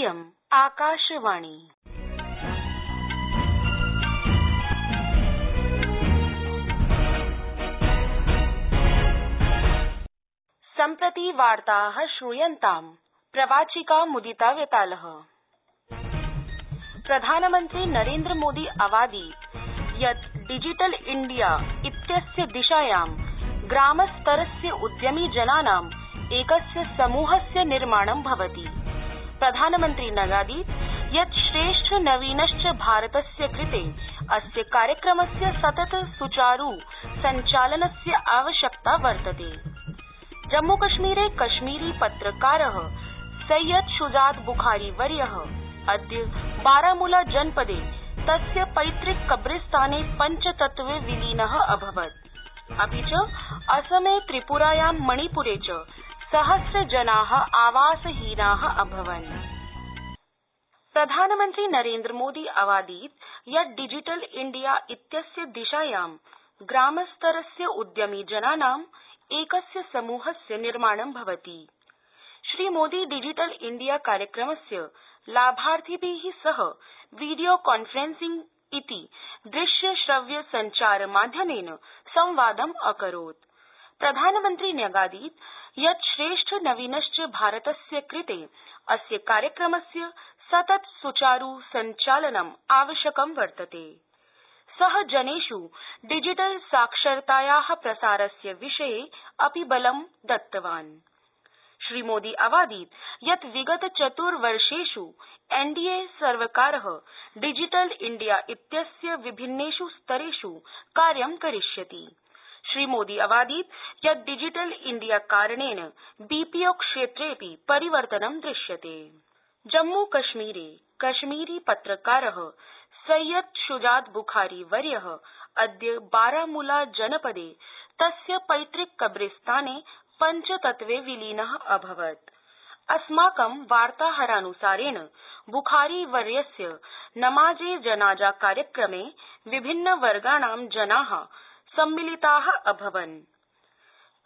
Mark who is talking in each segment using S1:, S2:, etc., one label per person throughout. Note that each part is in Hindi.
S1: इयम् आकाशवाणी। सम्प्रति वार्ता श्रूयन्ताम्, प्रवाचिका मुदिता वेताल। प्रधानमन्त्री नरेन्द्रमोदी अवादीत् यत् डिजिटल इण्डिया इत्यस्य दिशायां ग्रामस्तरस्य उद्यमी जनानाम् एकस्य समूहस्य निर्माणं भवति। प्रधानमन्त्री न्यगादीत् यत् श्रेष्ठ नवीनश्च भारतस्य कृते अस्य कार्यक्रमस्य सतत सुचारू सञ्चालनस्य आवश्यकता वर्तते। जम्मूकश्मीरे कश्मीरी पत्रकार सैयद शुजात बुखारी वर्य अद्य बारामूला जनपदे तस्य पैतृक कब्रिस्ताने पञ्चतत्वे विलीन अभवत्। अपि च असमे त्रिपुरायां मणिपुरे च सहस्रजना आवासहीना अभवन्। प्रधानमन्त्री नरेन्द्रमोदी अवादीत् यत् डिजिटल इण्डिया इत्यस्य दिशायां ग्रामस्तरस्य उद्यमी जनानां एकस्य समूहस्य निर्माणं भवति। श्रीमोदी डिजिटल इण्डिया कार्यक्रमस्य लाभार्थिभि सह वीडियो कान्फ्रेंसिंग इति दृश्य श्रव्य संचार माध्यमेन संवादम् अकरोत्। प्रधानमन्त्री न्यगादीत् यत् श्रेष्ठ नवीनश्च भारतस्य कृते अस्य कार्यक्रमस्य सतत सुचारू सञ्चालनम् आवश्यकं वर्तते। स जनेष् डिजिटल साक्षरताया प्रसारस्य विषये अपि बलं दत्तवान्। श्रीमोदी अवादीत् यत् विगत चतुर्वर्षेष् एनडीए सर्वकार डिजिटल इण्डिया इत्यस्य विभिन्नेष् स्तरेष् कार्यं करिष्यति। श्रीमोदी अवादीत् यत् डिजिटल इण्डिया कारणेन बीपीओ क्षेत्रेऽपि परिवर्तनं दृश्यते। जम्मूकश्मीरे कश्मीरी पत्रकार सैयद शुजात बुखारी वर्य अद्य बारामूला जनपदे तस्य पैतृक कब्रिस्ताने पञ्चतत्वे विलीन अभवत्। अस्माकं वार्ताहरानुसारेण बुखारी वर्यस्य नमाजे जनाजा कार्यक्रमे विभिन्न वर्गाणां जना सम्मिलिता अभवन्।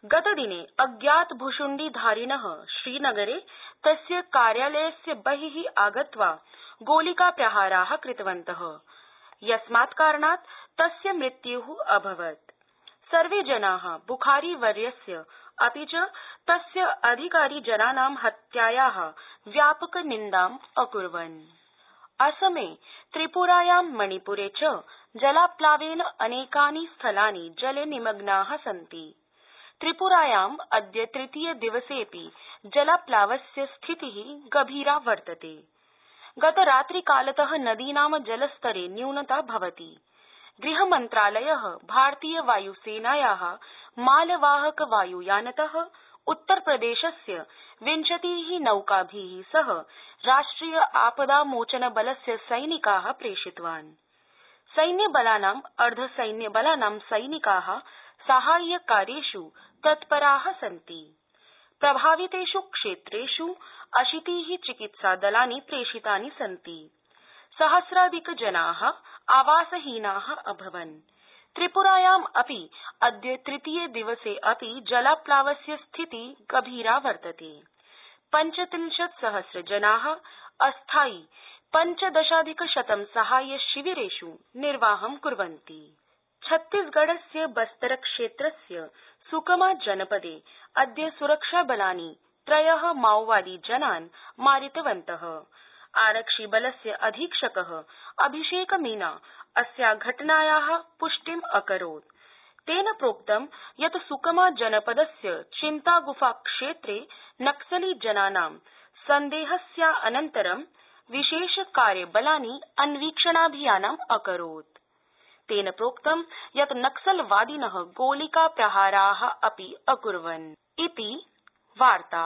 S1: गतदिने अज्ञात भुशुण्डिधारिण श्रीनगरे तस्य कार्यालयस्य बहि आगत्वा गोलिकाप्रहारा कृतवन्त। यस्मात् कारणात् तस्य मृत्यु अभवत्। सर्वे जना बुखारी वर्यस्य अपि च तस्य अधिकारी जनानां हत्याया व्यापक निन्दाम् अकुर्वन्। असमे त्रिपुरायां मणिपुरे च जलाप्लावेन अनेकानि स्थलानि जले निमग्ना सन्ति। त्रिपुरायाम् अद्य तृतीय दिवसेऽपि जलाप्लावस्य स्थिति गभीरा वर्तते। गतरात्रिकालत नदीनां जलस्तरे न्यूनता भवति। गृहमन्त्रालय भारतीय वायुसेनाया मालवाहक वायुयानत उत्तरप्रदेशस्य विंशति नौकाभि सह राष्ट्रिय आपदामोचन बलस्य सैनिका प्रेषितवान्। सैन्यबलानां अर्धसैन्यबलानां सैनिका साहाय्यकार्येष् तत्परा सन्ति। प्रभावितेष् क्षेत्रेष् अशीति चिकित्सादलानि प्रेषितानि सन्ति। सहस्राधिकजना आवासहीना अभवन्। त्रिपुरायाम् अपि अद्य तृतीये दिवसे अपि जलाप्लावस्य स्थिति गभीरा वर्तते। पञ्चत्रिंशत् सहस्र जना अस्थायि पञ्चदशाधिकशतं साहाय्य शिविरेष् निर्वाहं कुर्वन्ति। छत्तीसगढस्य बस्तर क्षेत्रस्य सुकमा जनपदे अद्य सुरक्षाबलानि त्रय माओवादी जनान् मारितवन्त। आरक्षिबलस्य अधीक्षक अभिषेक मीना अस्या घटनाया पुष्टिम् अकरोत्। तेन प्रोक्तं यत् सुकमा जनपदस्य चिन्तागुफा क्षेत्रे नक्सलीजनानां सन्देहस्यानन्तरं विशेषकार्यबलानि अन्वीक्षणाभियानम् अकरोत्। तेन प्रोक्तं यत् नक्सलवादिन गोलिकाप्रहारा अपि अकुर्वन्। इति वार्ता।